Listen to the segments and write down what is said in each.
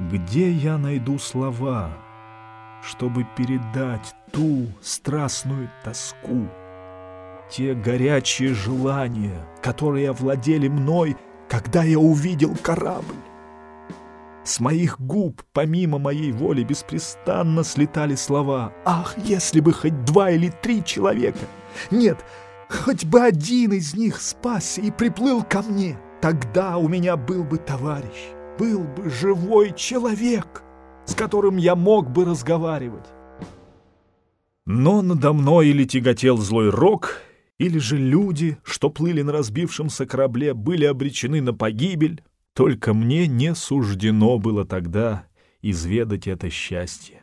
Где я найду слова, чтобы передать ту страстную тоску, те горячие желания, которые овладели мной, когда я увидел корабль? С моих губ, помимо моей воли, беспрестанно слетали слова «Ах, если бы хоть два или три человека! Нет, хоть бы один из них спасся и приплыл ко мне! Тогда у меня был бы товарищ, был бы живой человек, с которым я мог бы разговаривать!» Но надо мной или тяготел злой рок, или же люди, что плыли на разбившемся корабле, были обречены на погибель, только мне не суждено было тогда изведать это счастье.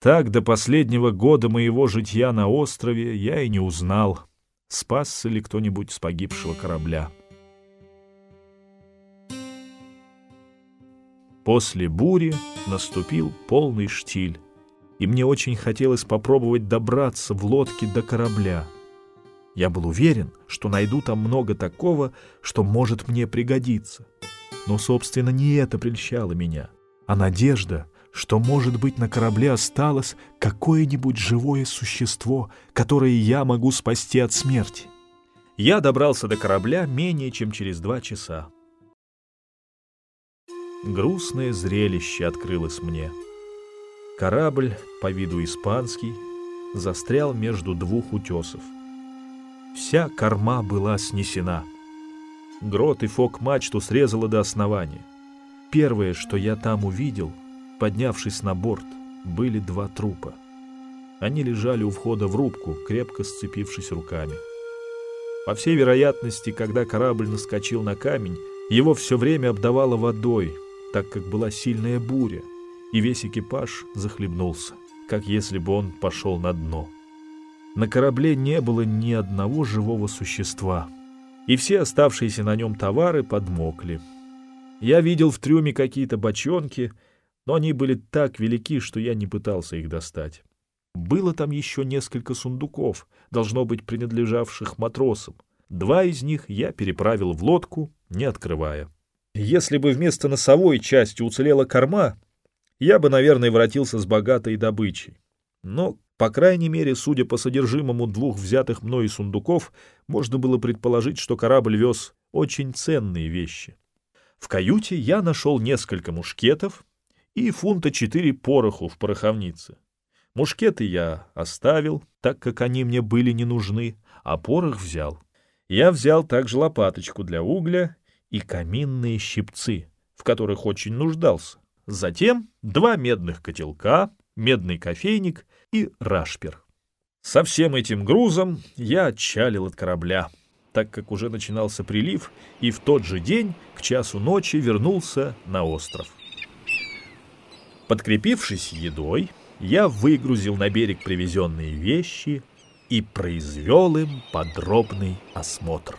Так до последнего года моего житья на острове я и не узнал, спасся ли кто-нибудь с погибшего корабля. После бури наступил полный штиль, и мне очень хотелось попробовать добраться в лодке до корабля — я был уверен, что найду там много такого, что может мне пригодиться. Но, собственно, не это прельщало меня, а надежда, что, может быть, на корабле осталось какое-нибудь живое существо, которое я могу спасти от смерти. Я добрался до корабля менее чем через два часа. Грустное зрелище открылось мне. Корабль, по виду испанский, застрял между двух утесов. Вся корма была снесена. Грот и фок-мачту срезало до основания. Первое, что я там увидел, поднявшись на борт, были два трупа. Они лежали у входа в рубку, крепко сцепившись руками. По всей вероятности, когда корабль наскочил на камень, его все время обдавало водой, так как была сильная буря, и весь экипаж захлебнулся, как если бы он пошел на дно. На корабле не было ни одного живого существа, и все оставшиеся на нем товары подмокли. Я видел в трюме какие-то бочонки, но они были так велики, что я не пытался их достать. Было там еще несколько сундуков, должно быть принадлежавших матросам. Два из них я переправил в лодку, не открывая. Если бы вместо носовой части уцелела корма, я бы, наверное, воротился с богатой добычей. Но по крайней мере, судя по содержимому двух взятых мной сундуков, можно было предположить, что корабль вез очень ценные вещи. В каюте я нашел несколько мушкетов и фунта четыре пороху в пороховнице. Мушкеты я оставил, так как они мне были не нужны, а порох взял. Я взял также лопаточку для угля и каминные щипцы, в которых очень нуждался. Затем два медных котелка, медный кофейник и рашпер. Со всем этим грузом я отчалил от корабля, так как уже начинался прилив, и в тот же день, к часу ночи, вернулся на остров. Подкрепившись едой, я выгрузил на берег привезенные вещи и произвел им подробный осмотр.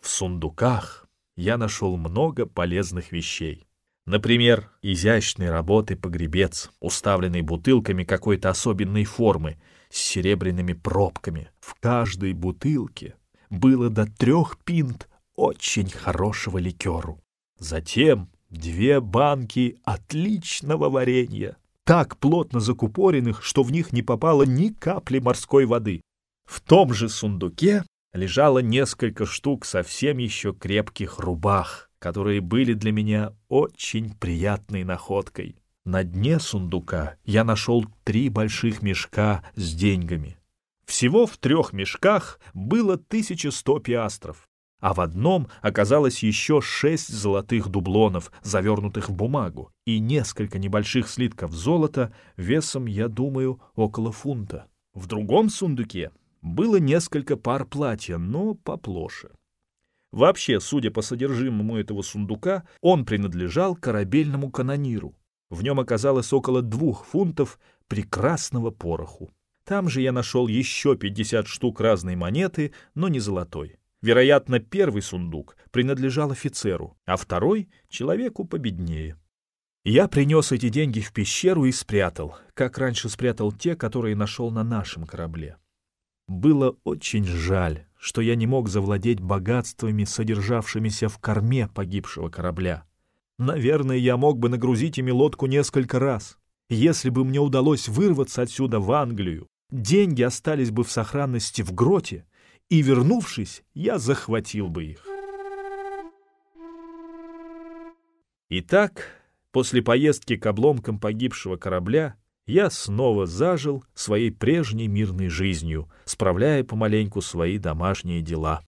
В сундуках я нашел много полезных вещей. Например, изящной работы погребец, уставленный бутылками какой-то особенной формы, с серебряными пробками. В каждой бутылке было до трех пинт очень хорошего ликеру. Затем две банки отличного варенья, так плотно закупоренных, что в них не попало ни капли морской воды. В том же сундуке лежало несколько штук совсем еще крепких рубах, которые были для меня очень приятной находкой. На дне сундука я нашел три больших мешка с деньгами. Всего в трех мешках было 1100 пиастров, а в одном оказалось еще шесть золотых дублонов, завернутых в бумагу, и несколько небольших слитков золота весом, я думаю, около фунта. В другом сундуке было несколько пар платья, но поплоше. Вообще, судя по содержимому этого сундука, он принадлежал корабельному канониру. В нем оказалось около двух фунтов прекрасного пороху. Там же я нашел еще 50 штук разной монеты, но не золотой. Вероятно, первый сундук принадлежал офицеру, а второй — человеку победнее. Я принес эти деньги в пещеру и спрятал, как раньше спрятал те, которые нашел на нашем корабле. Было очень жаль, что я не мог завладеть богатствами, содержавшимися в корме погибшего корабля. Наверное, я мог бы нагрузить ими лодку несколько раз. Если бы мне удалось вырваться отсюда в Англию, деньги остались бы в сохранности в гроте, и, вернувшись, я захватил бы их. Итак, после поездки к обломкам погибшего корабля я снова зажил своей прежней мирной жизнью, справляя помаленьку свои домашние дела.